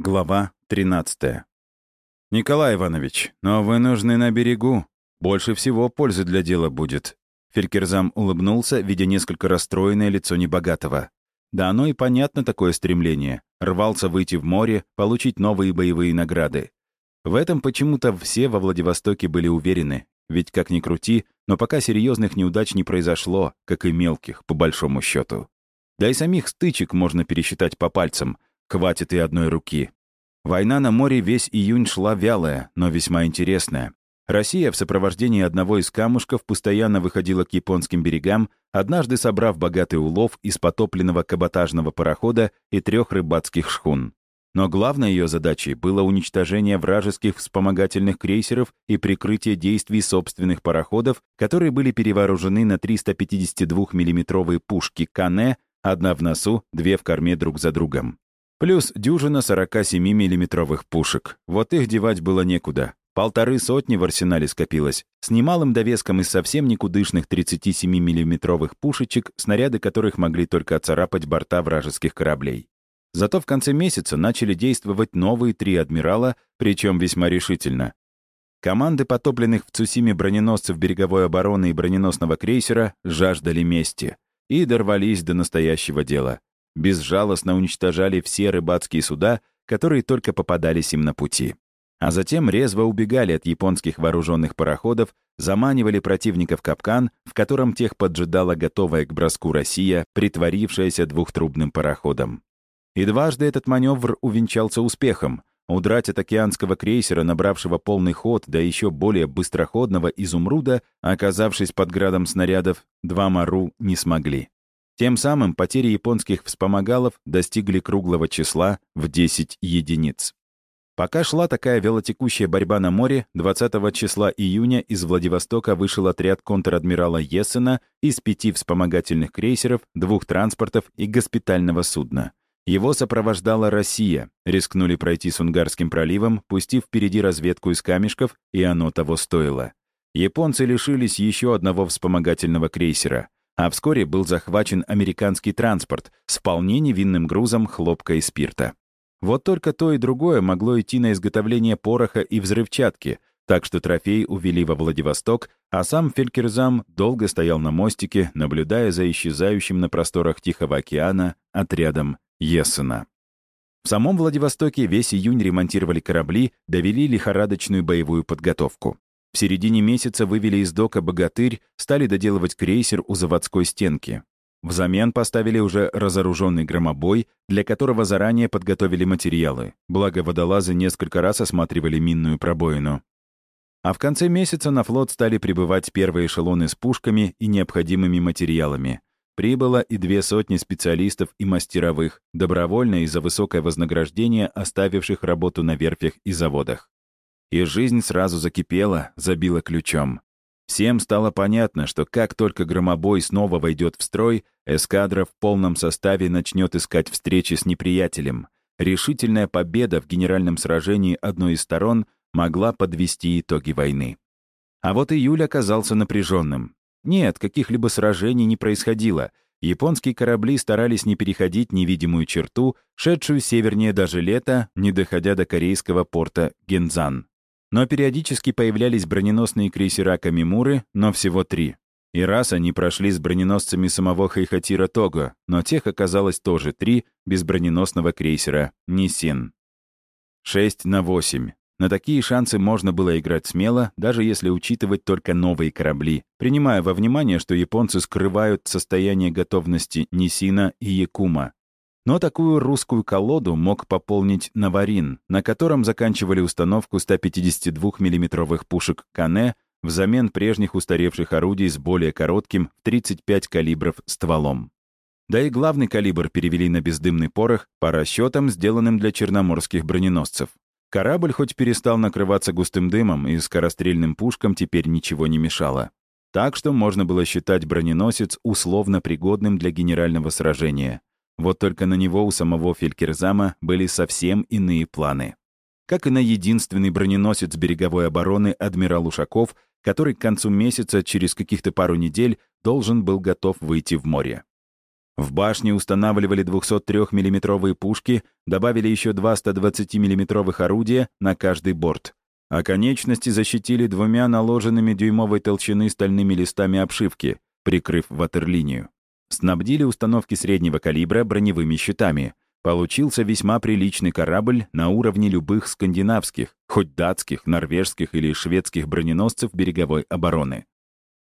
Глава 13. «Николай Иванович, но вы нужны на берегу. Больше всего пользы для дела будет». Фелькерзам улыбнулся, видя несколько расстроенное лицо небогатого. Да оно и понятно такое стремление. Рвался выйти в море, получить новые боевые награды. В этом почему-то все во Владивостоке были уверены. Ведь, как ни крути, но пока серьезных неудач не произошло, как и мелких, по большому счету. Да и самих стычек можно пересчитать по пальцам — Хватит и одной руки. Война на море весь июнь шла вялая, но весьма интересная. Россия в сопровождении одного из камушков постоянно выходила к японским берегам, однажды собрав богатый улов из потопленного каботажного парохода и трех рыбацких шхун. Но главной ее задачей было уничтожение вражеских вспомогательных крейсеров и прикрытие действий собственных пароходов, которые были перевооружены на 352 миллиметровые пушки Кане, одна в носу, две в корме друг за другом. Плюс дюжина 47 миллиметровых пушек. Вот их девать было некуда. Полторы сотни в арсенале скопилось. С немалым довеском из совсем никудышных 37 миллиметровых пушечек, снаряды которых могли только оцарапать борта вражеских кораблей. Зато в конце месяца начали действовать новые три адмирала, причем весьма решительно. Команды потопленных в Цусиме броненосцев береговой обороны и броненосного крейсера жаждали мести и дорвались до настоящего дела безжалостно уничтожали все рыбацкие суда, которые только попадались им на пути. А затем резво убегали от японских вооруженных пароходов, заманивали противника в капкан, в котором тех поджидала готовая к броску Россия, притворившаяся двухтрубным пароходом. И дважды этот маневр увенчался успехом. Удрать от океанского крейсера, набравшего полный ход, да еще более быстроходного «Изумруда», оказавшись под градом снарядов, два Мару не смогли. Тем самым потери японских вспомогалов достигли круглого числа в 10 единиц. Пока шла такая велотекущая борьба на море, 20 числа июня из Владивостока вышел отряд контр-адмирала Ессена из пяти вспомогательных крейсеров, двух транспортов и госпитального судна. Его сопровождала Россия, рискнули пройти Сунгарским проливом, пустив впереди разведку из камешков, и оно того стоило. Японцы лишились еще одного вспомогательного крейсера — а вскоре был захвачен американский транспорт с вполне невинным грузом хлопка и спирта. Вот только то и другое могло идти на изготовление пороха и взрывчатки, так что трофей увели во Владивосток, а сам Фелькерзам долго стоял на мостике, наблюдая за исчезающим на просторах Тихого океана отрядом Ессена. В самом Владивостоке весь июнь ремонтировали корабли, довели лихорадочную боевую подготовку. В середине месяца вывели из дока «Богатырь», стали доделывать крейсер у заводской стенки. Взамен поставили уже разоруженный громобой, для которого заранее подготовили материалы, благо водолазы несколько раз осматривали минную пробоину. А в конце месяца на флот стали прибывать первые эшелоны с пушками и необходимыми материалами. Прибыло и две сотни специалистов и мастеровых, добровольно и за высокое вознаграждение оставивших работу на верфях и заводах. И жизнь сразу закипела, забила ключом. Всем стало понятно, что как только громобой снова войдет в строй, эскадра в полном составе начнет искать встречи с неприятелем. Решительная победа в генеральном сражении одной из сторон могла подвести итоги войны. А вот июль оказался напряженным. Нет, каких-либо сражений не происходило. Японские корабли старались не переходить невидимую черту, шедшую севернее даже лета, не доходя до корейского порта Гензан. Но периодически появлялись броненосные крейсера Камимуры, но всего три. И раз они прошли с броненосцами самого Хайхатира Того, но тех оказалось тоже три, без броненосного крейсера Нисин. 6 на 8. На такие шансы можно было играть смело, даже если учитывать только новые корабли, принимая во внимание, что японцы скрывают состояние готовности Нисина и Якума, но такую русскую колоду мог пополнить Наварин, на котором заканчивали установку 152 миллиметровых пушек Кане взамен прежних устаревших орудий с более коротким в 35 калибров стволом. Да и главный калибр перевели на бездымный порох по расчетам, сделанным для черноморских броненосцев. Корабль хоть перестал накрываться густым дымом, и скорострельным пушкам теперь ничего не мешало. Так что можно было считать броненосец условно пригодным для генерального сражения. Вот только на него у самого Фелькерзама были совсем иные планы. Как и на единственный броненосец береговой обороны адмирал Ушаков, который к концу месяца, через каких-то пару недель, должен был готов выйти в море. В башне устанавливали 203 миллиметровые пушки, добавили еще два 120 миллиметровых орудия на каждый борт. А конечности защитили двумя наложенными дюймовой толщины стальными листами обшивки, прикрыв ватерлинию. Снабдили установки среднего калибра броневыми щитами. Получился весьма приличный корабль на уровне любых скандинавских, хоть датских, норвежских или шведских броненосцев береговой обороны.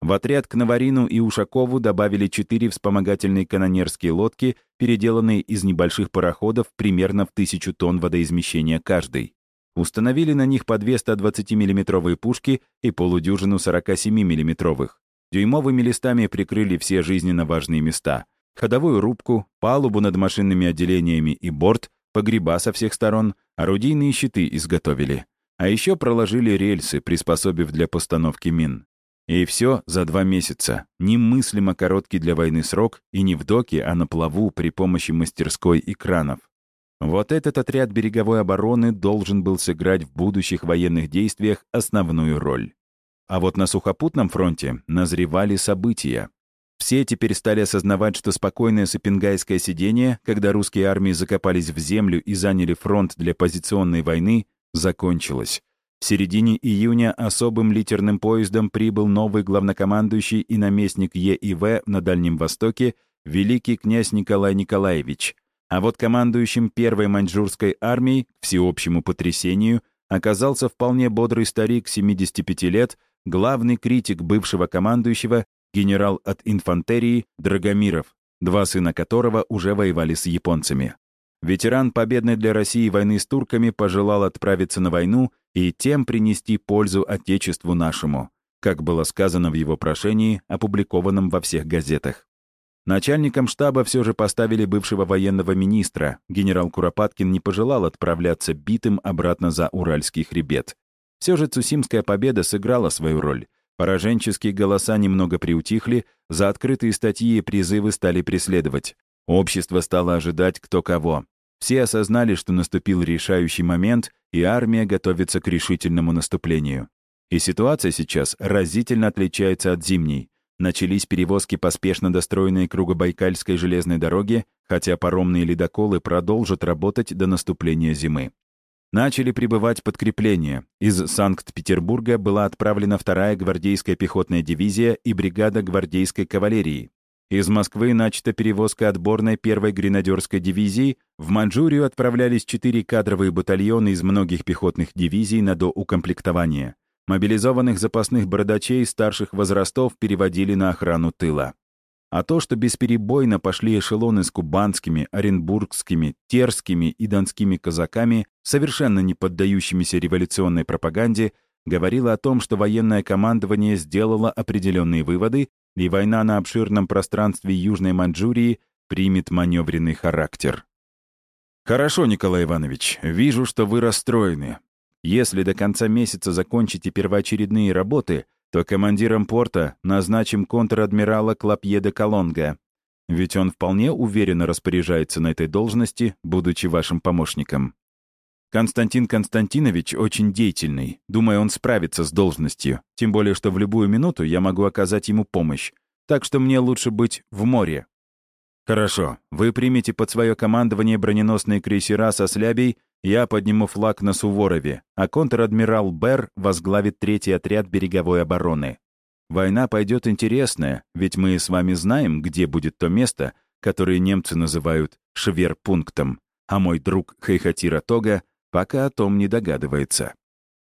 В отряд к Наварину и Ушакову добавили четыре вспомогательные канонерские лодки, переделанные из небольших пароходов примерно в тысячу тонн водоизмещения каждый. Установили на них по две 120 миллиметровые пушки и полудюжину 47 миллиметровых Дюймовыми листами прикрыли все жизненно важные места. Ходовую рубку, палубу над машинными отделениями и борт, погреба со всех сторон, орудийные щиты изготовили. А еще проложили рельсы, приспособив для постановки мин. И все за два месяца. Немыслимо короткий для войны срок, и не в доке, а на плаву при помощи мастерской и кранов. Вот этот отряд береговой обороны должен был сыграть в будущих военных действиях основную роль. А вот на сухопутном фронте назревали события. Все теперь стали осознавать, что спокойное сапингайское сидение, когда русские армии закопались в землю и заняли фронт для позиционной войны, закончилось. В середине июня особым литерным поездом прибыл новый главнокомандующий и наместник ЕИВ на Дальнем Востоке великий князь Николай Николаевич. А вот командующим первой маньчжурской армией, к всеобщему потрясению, оказался вполне бодрый старик 75 лет, главный критик бывшего командующего, генерал от инфантерии Драгомиров, два сына которого уже воевали с японцами. Ветеран победной для России войны с турками пожелал отправиться на войну и тем принести пользу Отечеству нашему, как было сказано в его прошении, опубликованном во всех газетах. Начальником штаба все же поставили бывшего военного министра. Генерал Куропаткин не пожелал отправляться битым обратно за Уральский хребет. Все же Цусимская победа сыграла свою роль. Пораженческие голоса немного приутихли, за открытые статьи и призывы стали преследовать. Общество стало ожидать кто кого. Все осознали, что наступил решающий момент, и армия готовится к решительному наступлению. И ситуация сейчас разительно отличается от зимней. Начались перевозки по спешно достроенной Кругобайкальской железной дороге, хотя паромные ледоколы продолжат работать до наступления зимы. Начали прибывать подкрепления. Из Санкт-Петербурга была отправлена вторая гвардейская пехотная дивизия и бригада гвардейской кавалерии. Из Москвы начата перевозка отборной первой гренадерской дивизии. В Манчжурию отправлялись четыре кадровые батальона из многих пехотных дивизий на доукомплектование. Мобилизованных запасных бородачей старших возрастов переводили на охрану тыла. А то, что бесперебойно пошли эшелоны с кубанскими, оренбургскими, терскими и донскими казаками, совершенно не поддающимися революционной пропаганде, говорило о том, что военное командование сделало определенные выводы, и война на обширном пространстве Южной Маньчжурии примет маневренный характер. «Хорошо, Николай Иванович, вижу, что вы расстроены. Если до конца месяца закончите первоочередные работы, то командиром порта назначим контр-адмирала Клопье де Колонга. Ведь он вполне уверенно распоряжается на этой должности, будучи вашим помощником. Константин Константинович очень деятельный. Думаю, он справится с должностью. Тем более, что в любую минуту я могу оказать ему помощь. Так что мне лучше быть в море. Хорошо. Вы примете под свое командование броненосные крейсера со слябей я подниму флаг на Суворове, а контр-адмирал Берр возглавит третий отряд береговой обороны. Война пойдет интересная, ведь мы с вами знаем, где будет то место, которое немцы называют шверпунктом, а мой друг Хайхатира Тога пока о том не догадывается.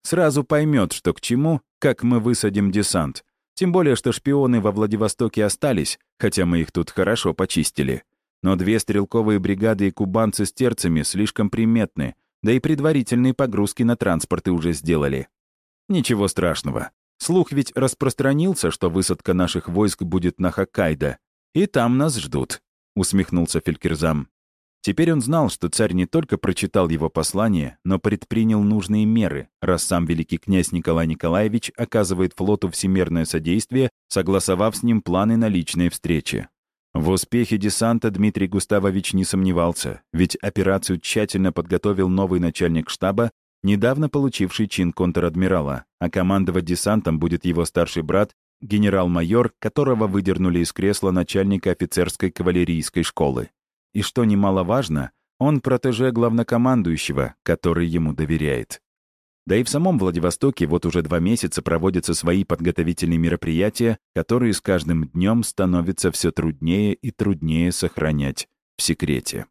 Сразу поймет, что к чему, как мы высадим десант. Тем более, что шпионы во Владивостоке остались, хотя мы их тут хорошо почистили. Но две стрелковые бригады и кубанцы с терцами слишком приметны, да и предварительные погрузки на транспорты уже сделали. Ничего страшного. Слух ведь распространился, что высадка наших войск будет на Хоккайдо. И там нас ждут», — усмехнулся Фелькерзам. Теперь он знал, что царь не только прочитал его послание, но предпринял нужные меры, раз сам великий князь Николай Николаевич оказывает флоту всемирное содействие, согласовав с ним планы на личные встречи. В успехе десанта Дмитрий Густавович не сомневался, ведь операцию тщательно подготовил новый начальник штаба, недавно получивший чин контр-адмирала, а командовать десантом будет его старший брат, генерал-майор, которого выдернули из кресла начальника офицерской кавалерийской школы. И что немаловажно, он протеже главнокомандующего, который ему доверяет. Да и в самом Владивостоке вот уже два месяца проводятся свои подготовительные мероприятия, которые с каждым днем становятся все труднее и труднее сохранять в секрете.